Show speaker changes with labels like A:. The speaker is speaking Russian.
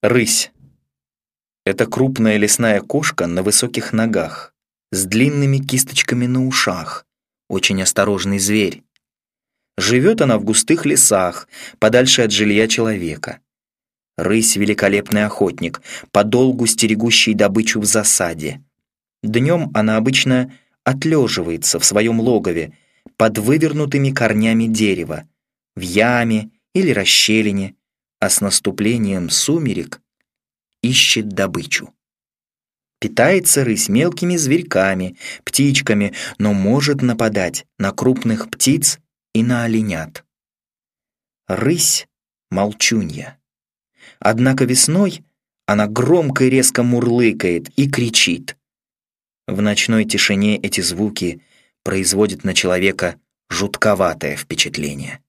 A: Рысь. Это крупная лесная кошка на высоких ногах, с длинными кисточками на ушах. Очень осторожный зверь. Живет она в густых лесах, подальше от жилья человека. Рысь — великолепный охотник, подолгу стерегущий добычу в засаде. Днем она обычно отлеживается в своем логове под вывернутыми корнями дерева, в яме или расщелине, а с наступлением сумерек ищет добычу. Питается рысь мелкими зверьками, птичками, но может нападать на крупных птиц и на оленят. Рысь — молчунья. Однако весной она громко и резко мурлыкает и кричит. В ночной тишине эти звуки производят на человека жутковатое впечатление.